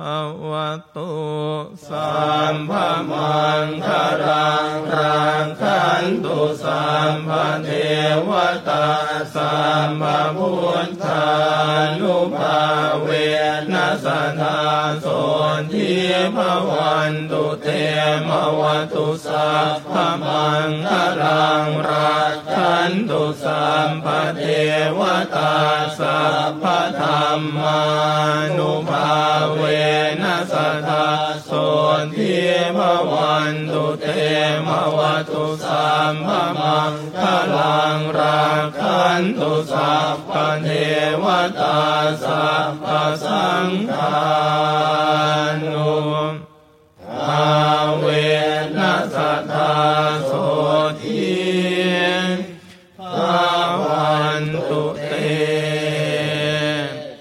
ภวตุสัมภมังคารังรังขันตุสัมภเทวตาสัมภพุทธานุภาเวนัสธาโสทิภวันตุเตมวัตุสัพพมังคารังรักขันตุสัมภเทวตาสัพพธรรมานุภา ทาโสทิมวันตุเตมวัตุสัมมมังคลังรักขันตุสัพพเทวตาสัพพสังฆานุอาเวนัสตาโสทิภา